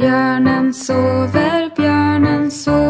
Björnen sover, björnen sover.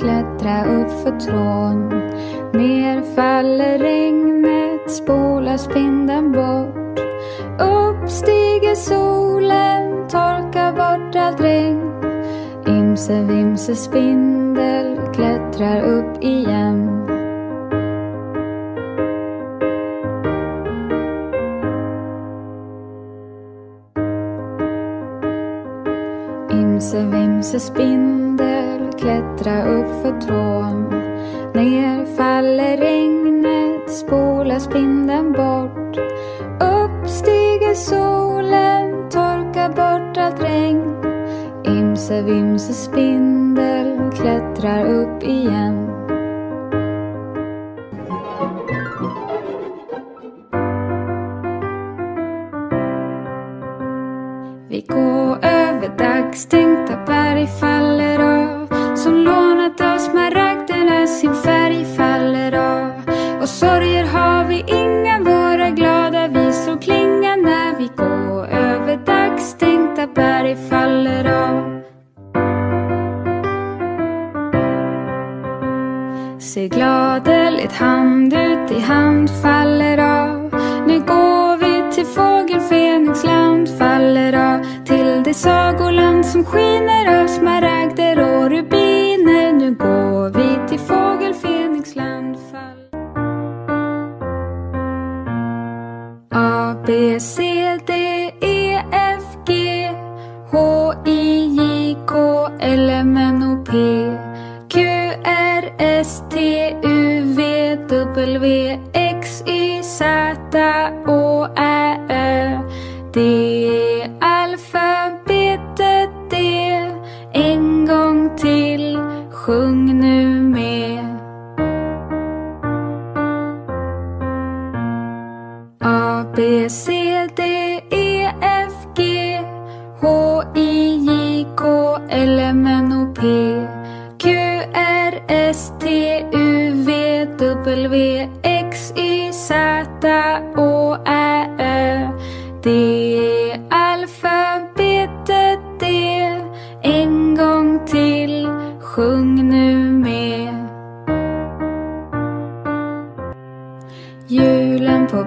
klättra upp för trån. Ner faller regnet, spolas spindeln bort. Upp stiger solen, torkar bort allt regn. Imse vimse spindel klättrar upp igen. Imse vimse spindel klättra upp för trån. Ner faller regnet, spolar spindeln bort. Upp stiger solen, torkar bort allt regn. Imse vimse spindel klättrar upp igen. Å, Ä, Ö Det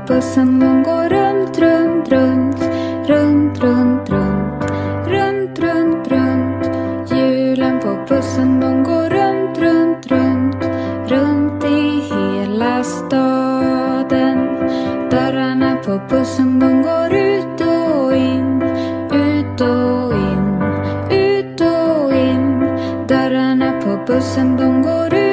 bussen de går runt, runt, runt Runt, runt, runt Runt, runt, runt. Hjulen på bussen de går runt, runt, runt Runt i hela staden. Dörrarna på bussen de går ut och in Ut och in Ut och in. Dörrarna på bussen de går ut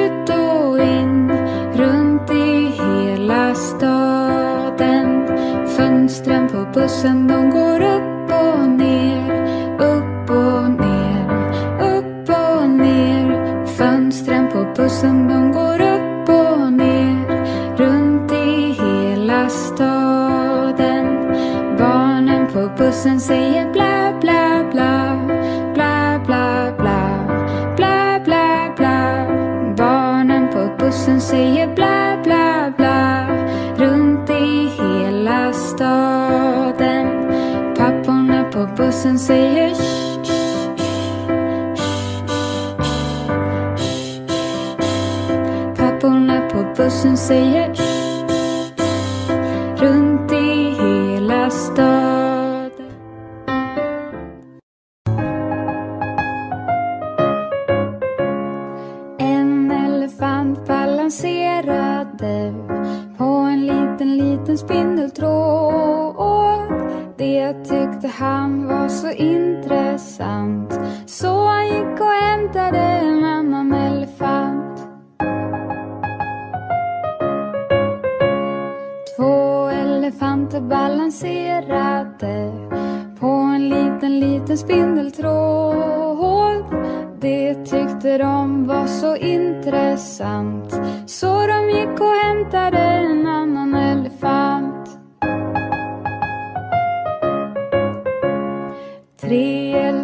var så intressant så han gick och hämtade en annan elefant. Två elefanter balanserade på en liten, liten spindeltråd. Det tyckte de var så intressant så de gick och hämtade en annan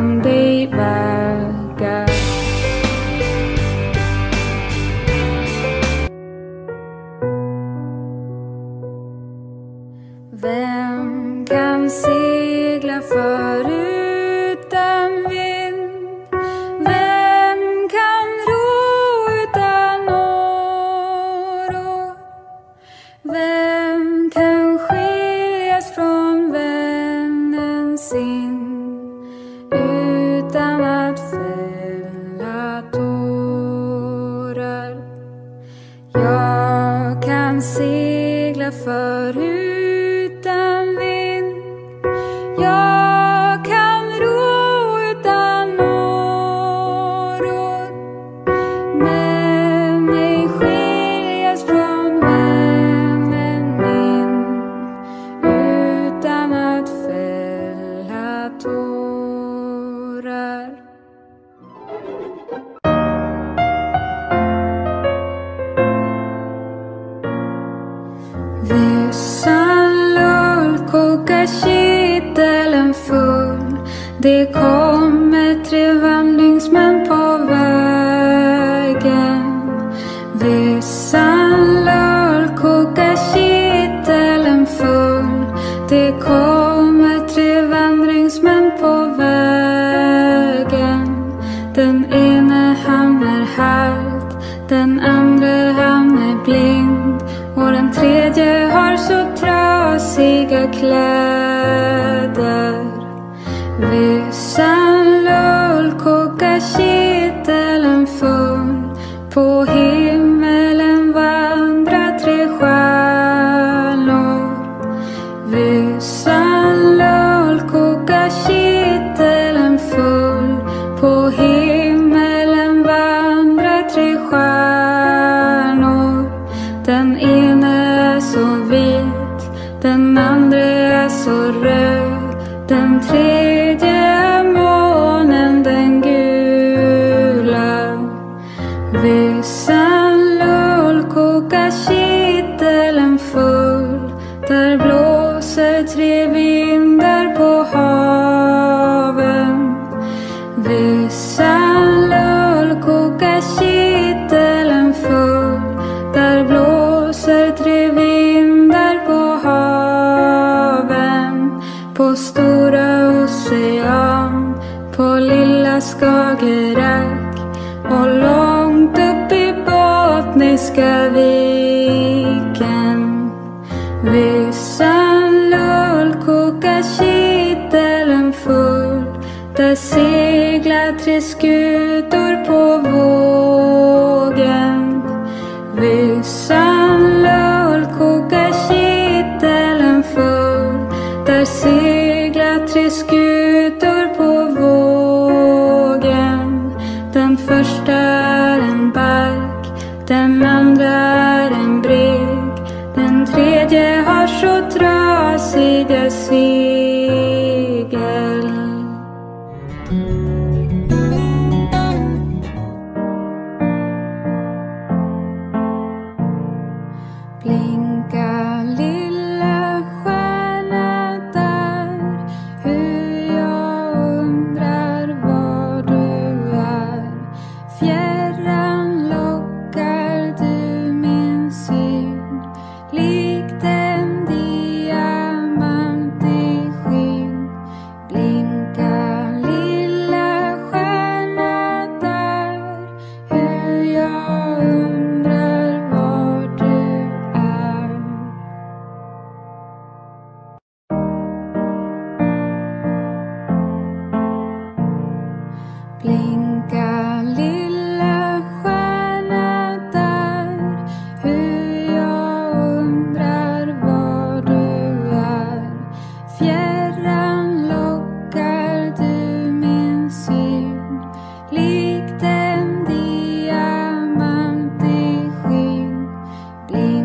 someday back. mössan lull, kokar kittelen full. Det kommer trevande Lihatlah this.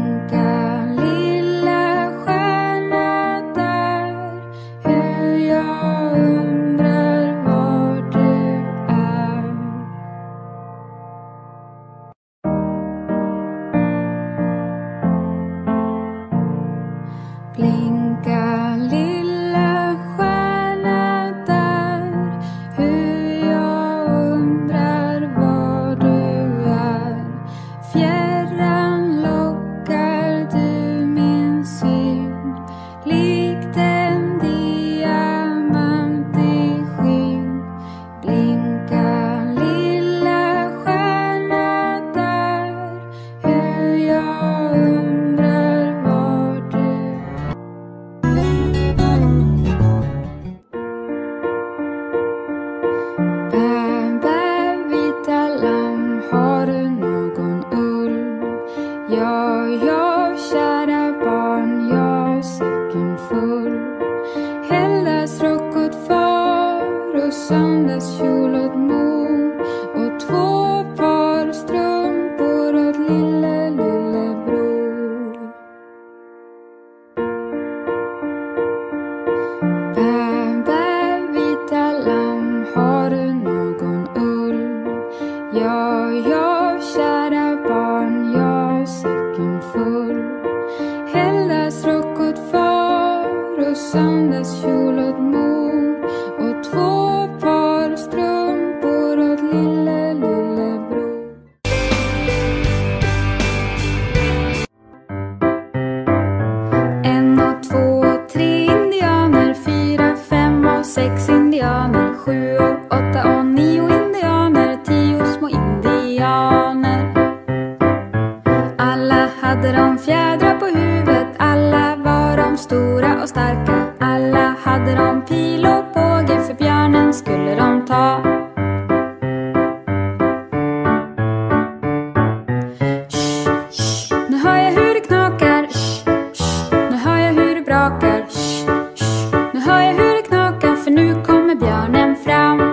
cinta hör jag hur det knakar för nu kommer björnen fram.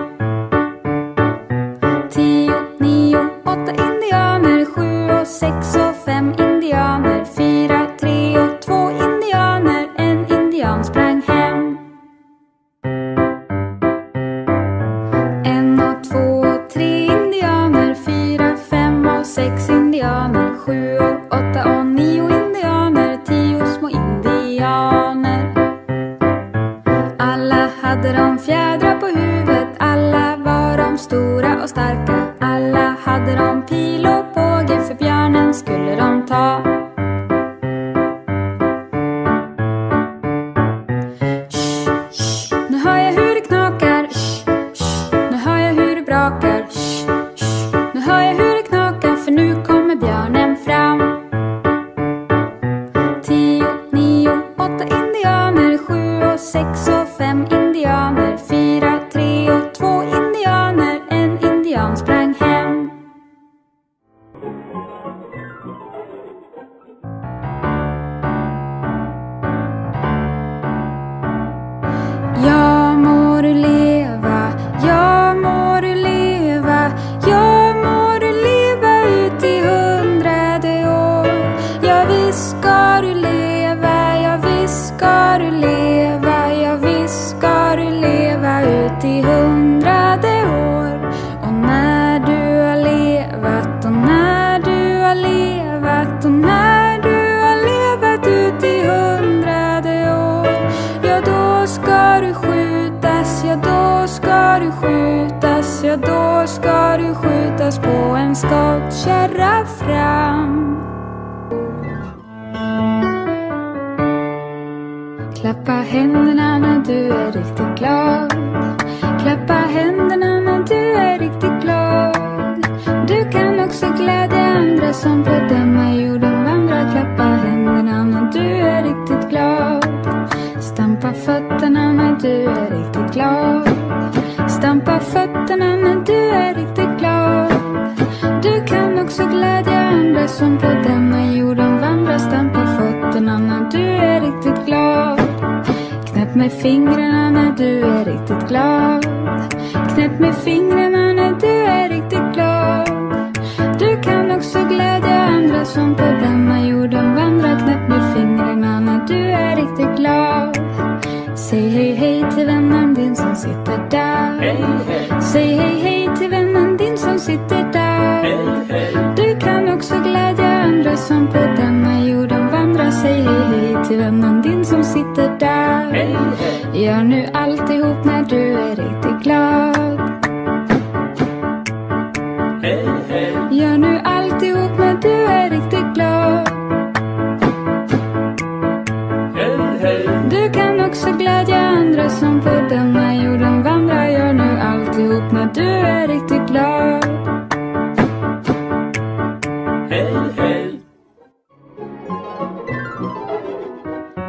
fingrarna när du är riktigt glad. Knäpp med fingrarna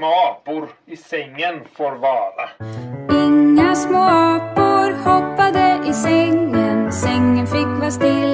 Små apor i sängen får vara. Inga små apor hoppade i sängen. Sängen fick vara stilla.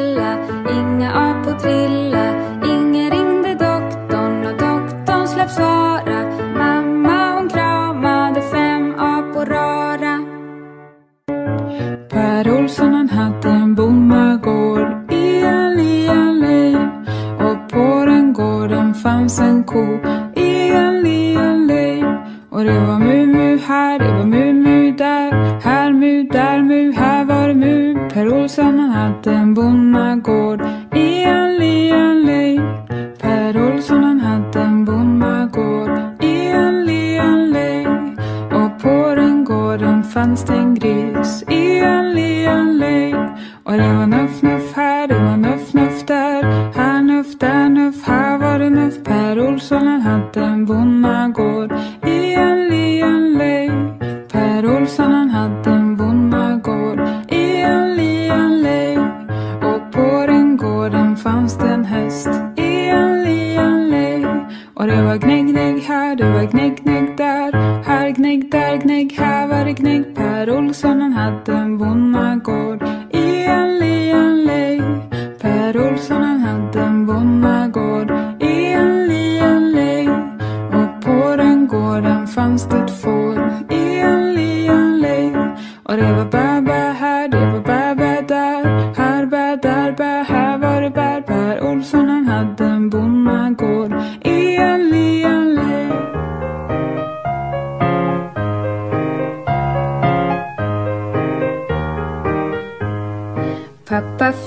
Var gnägg, gnägg här, det var gnägg, gnägg där. Här gnägg, där gnägg, här var det gnägg. Per Olsson han hade en bonnagård i en liten lej. Per Olsson han hade en bonnagård i en liten lej. Och på den gården fanns det ett får i en liten lej. Och det var bär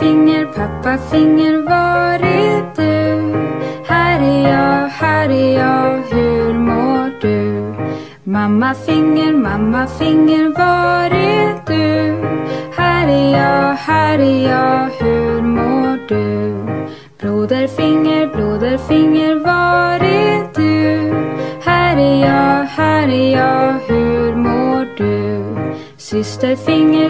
finger, pappa finger, var är du? Här är jag, här är jag, hur mår du? Mamma finger, mamma finger, var är du? Här är jag, här är jag, hur mår du? Broder finger, broder finger, var är du? Här är jag, här är jag, hur mår du? Syster finger,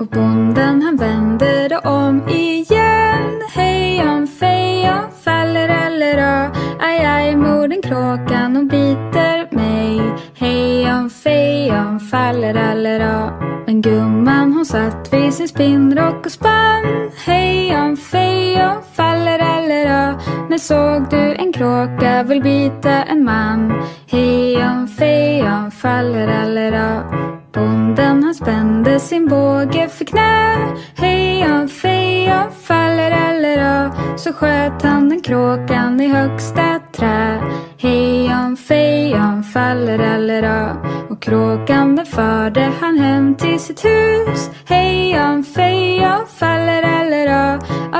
och bonden han vänder det om igen. Faller eller fallerallera Aj, aj, modern kråkan hon biter mig. Hejon fejon fallerallera Men gumman hon satt vid sin spinnrock och spann. Hejon fejon fallerallera När såg du en kråka vill bita en man? Hejon fejon fallerallera Bonden han spände sin båge för knä. Hejon fejon fallerallera Så sköt han den kråkan i högsta trä. Hejon fejon fallerallera Och kråkan den förde han hem till sitt hus. Hejon faller fallerallera Av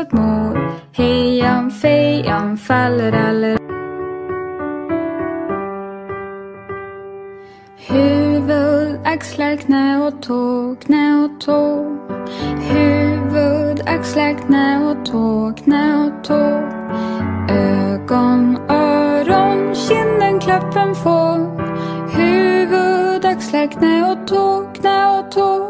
åt mor. Hejan fejan fallerallera. Huvud, axlar, knä och tå, knä och tå. Huvud, axlar, knä och tå, knä och tå. Ögon, öron, kinden, klappen få. Huvud, axlar, knä och tå, knä och tå.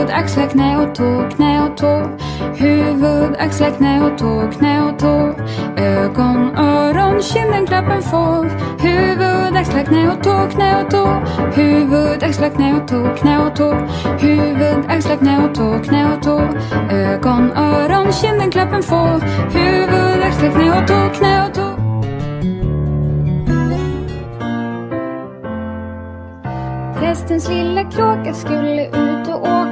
Huvud, axlar, knä och tå, knä och tå. Huvud, axlar, knä och tå, knä och tå. Ögon, öron, kinden, klappen får. Huvud, axlar, knä och tå, knä och tå. Huvud, axlar, knä och tå, knä och tå. Huvud, axlar, knä och tå, knä och tå. Ögon, öron, kinden, klappen får. Huvud, axlar, knä och tå, knä och tå. Prästens lilla kråka skulle ut